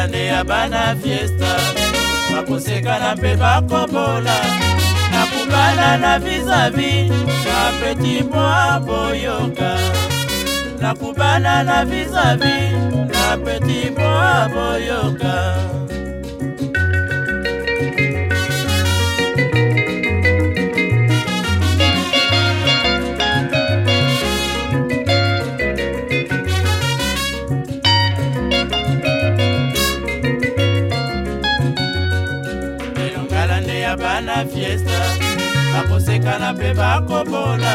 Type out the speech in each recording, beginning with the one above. ezala nde ya bana fiesta bakosekana mpe bakobola nakokana na vizavi na peti mwa boyoka nakobana na vizavi na peti mwa boyoka ya bana fiesta bakosekana mpe bakopona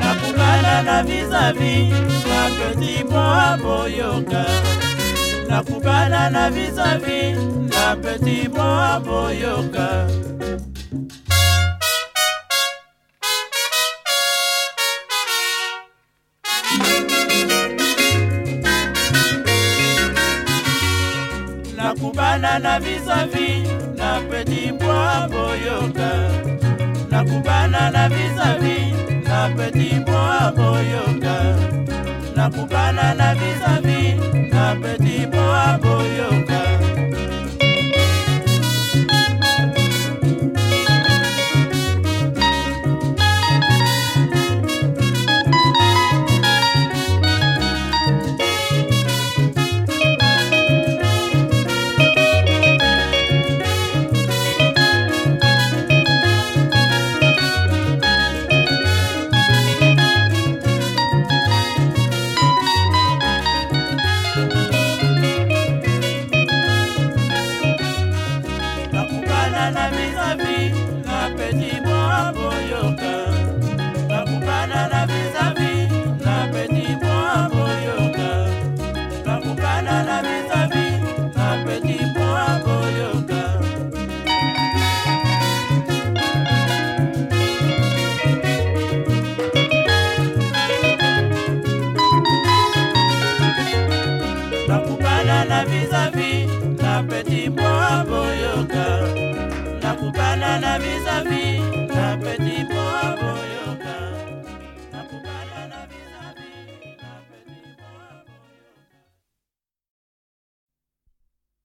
nakokana na vizavi bapeti mpo aboyoka nakokana na vizavi na peti mpo aboyoka nakubana na vizavi boyonga nakubana na biza bakupa na vizavi na peti bwabo yoka bakupana na vizavi na peti bwabo yoka bakupana na vizavi na peti bwabo yoka bakupana na vizavi na peti bwabo yoka nakutana na vis